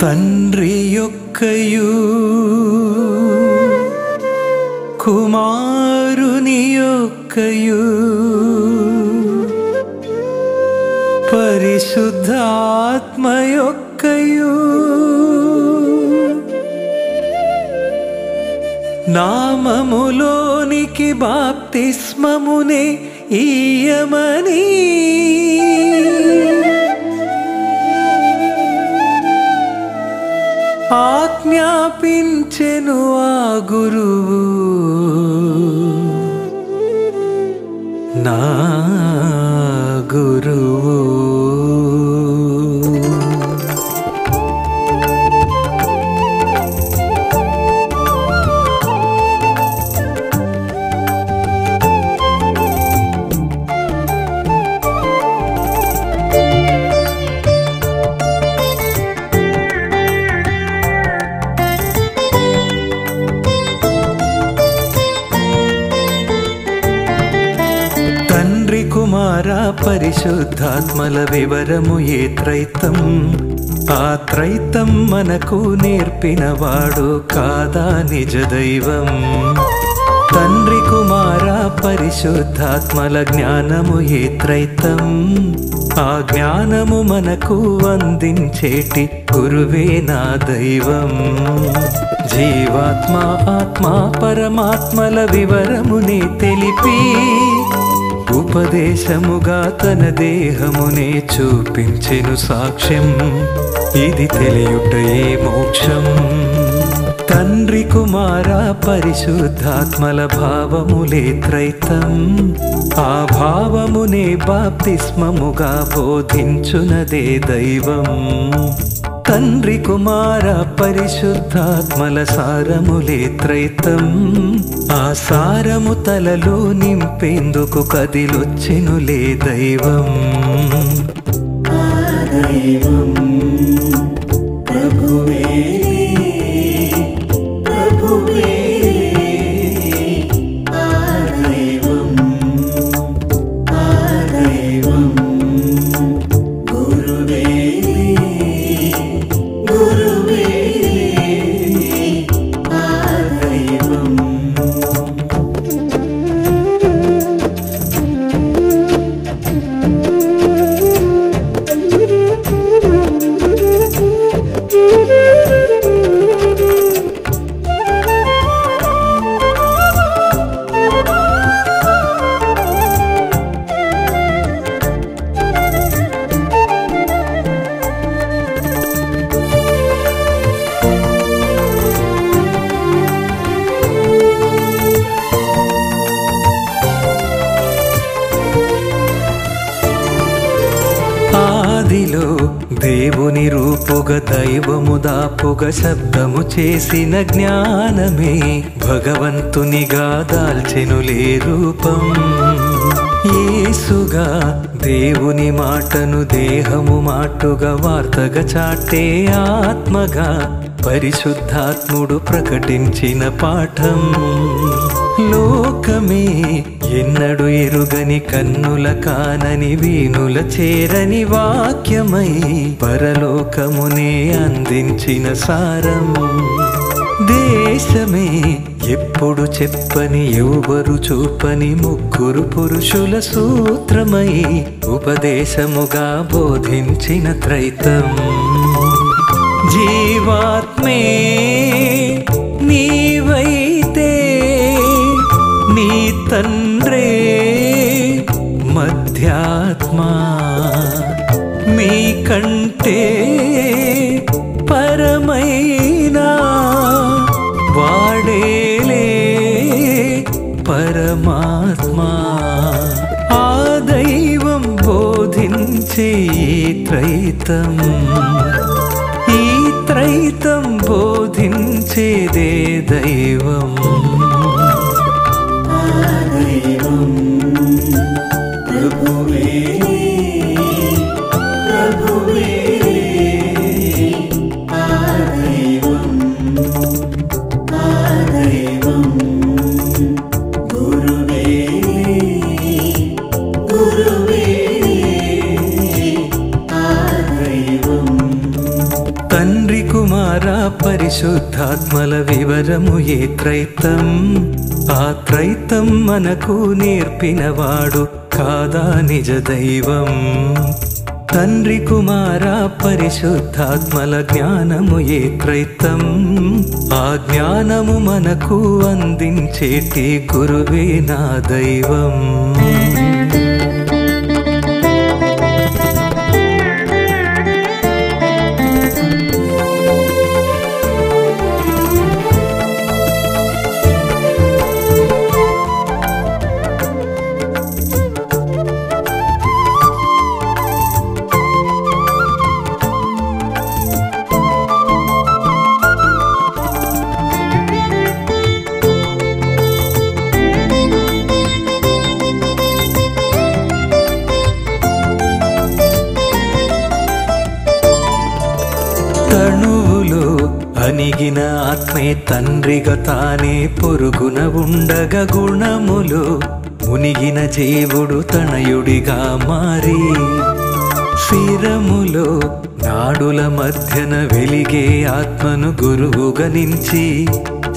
తండ్రి యొక్కయు కుమారుని యొక్కయు పరిశుద్ధాత్మ యొక్కయు నామములోనికి బాప్తిస్మమునే ఈయమనీ. ఆజ్ఞాపించెను ఆ గురువు. పరిశుద్ధాత్మల వివరము ఏ త్రైతం? ఆ త్రైతం మనకు నేర్పినవాడు కాదా నిజ దైవం? తండ్రి కుమార పరిశుద్ధాత్మల జ్ఞానము ఏ త్రైతం? ఆ జ్ఞానము మనకు అందించేటి గురువే నా దైవం. జీవాత్మ ఆత్మ పరమాత్మల వివరమునే తెలిపి ఉపదేశముగా తన దేహమునే చూపించెను సాక్ష్యం. ఇది తెలియుటయే మోక్షం? తండ్రి కుమార పరిశుద్ధాత్మల భావములే త్రైతం. ఆ భావమునే బాప్తిస్మముగా బోధించునదే దైవం. తండ్రి కుమార పరిశుద్ధాత్మల సారములే త్రైతం. ఆ సారము తలలో నింపేందుకు కదిలొచ్చెనులే దైవం. దైవం. ఆదిలో దేవుని రూపుగ దైవము దాపుగ శబ్దము చేసిన జ్ఞానమే భగవంతునిగా దాల్చెనులే రూపం. ఏసుగా దేవుని మాటను దేహము మాటుగా వార్తగా చాటే ఆత్మగా పరిశుద్ధాత్ముడు ప్రకటించిన పాఠం. లోకమే ఎన్నడు ఎరుగని కన్నుల కానని వీణుల చేరని వాక్యమై పరలోకమునే అందించిన సారం దేశమే ఎప్పుడు చెప్పని ఎవరు చూపని ముగ్గురు పురుషుల సూత్రమై ఉపదేశముగా బోధించిన త్రైతం. జీవాత్మే మధ్యాత్మా మీకంటే పరమైనా వాడేలే పరమాత్మా. ఆ దైవం బోధించే త్రైతం ఈ త్రైతం బోధించేదే దైవం. పరిశుద్ధాత్మల వివరము ఏ త్రైతం? ఆ త్రైతం మనకు నేర్పినవాడు కాదా నిజ దైవం? తండ్రి కుమార పరిశుద్ధాత్మల జ్ఞానము ఏ త్రైతం? ఆ జ్ఞానము మనకు అందించేటి గురువే నా దైవం. అనిగిన ఆత్మే తండ్రిగా తానే పొరుగున ఉండగ గుణములు. మునిగిన జీవుడు తనయుడిగా మారి స్థిరములు నాడుల మధ్యన వెలిగే ఆత్మను గురువుగా నించి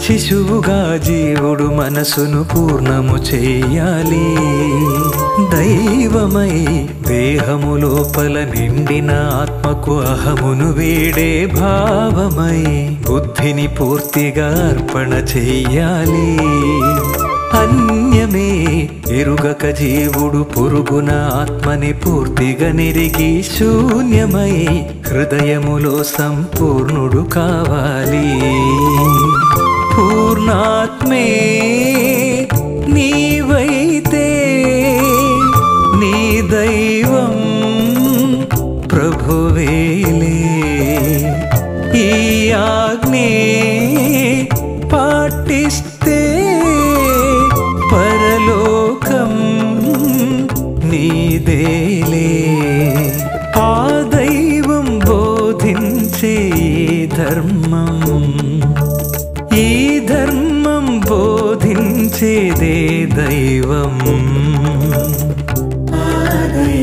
శిశువుగా జీవుడు మనసును పూర్ణము చేయాలి. దైవమై దేహము లోపల నిండిన ఆత్మకు అహమును వేడే భావమై బుద్ధిని పూర్తిగా అర్పణ చెయ్యాలి. అన్యమే ఎరుగక జీవుడు పురుగున ఆత్మని పూర్తిగా నెరిగి శూన్యమై హృదయములో సంపూర్ణుడు కావాలి. పూర్ణాత్మే వేలే. ఈ ఆజ్ఞే పాటిస్తే పరలోకం నీదేలే. ఆ దైవం బోధించే ధర్మం ఈ ధర్మం బోధించేదే దైవం. ఆ దైవం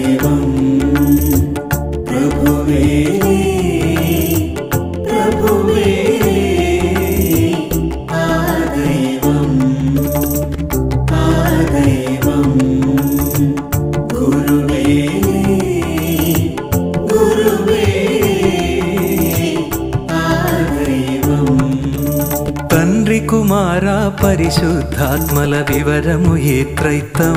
పరిశుద్ధాత్మల వివరము ఏ త్రైతం?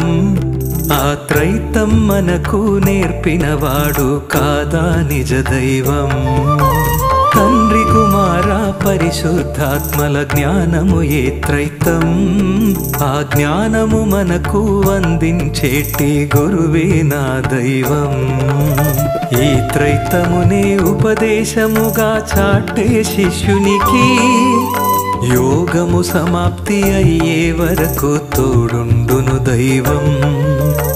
ఆ త్రైతం మనకు నేర్పినవాడు కాదా నిజ దైవం? తండ్రి కుమార పరిశుద్ధాత్మల జ్ఞానము ఏ త్రైతం? ఆ జ్ఞానము మనకు అందించేటి గురువే నా దైవం. ఈ త్రైతమునే ఉపదేశముగా చాటే శిష్యునికి యోగము సమాప్తి అయ్యే వరకు తోడుండును దైవం.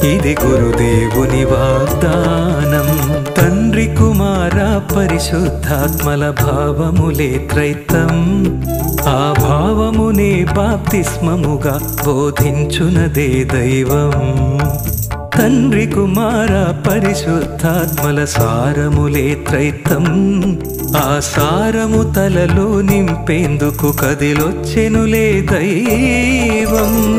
ఇది గురుదేవుని వాగ్దానం. తండ్రి కుమార పరిశుద్ధాత్మల భావములే త్రైతం. ఆ భావమునే బాప్తిస్మముగా బోధించునదే దైవం. తండ్రి కుమార పరిశుద్ధ సారములే త్రైతం. ఆ సారము తలలో నింపేందుకు కదిలొచ్చెనులే దైవం.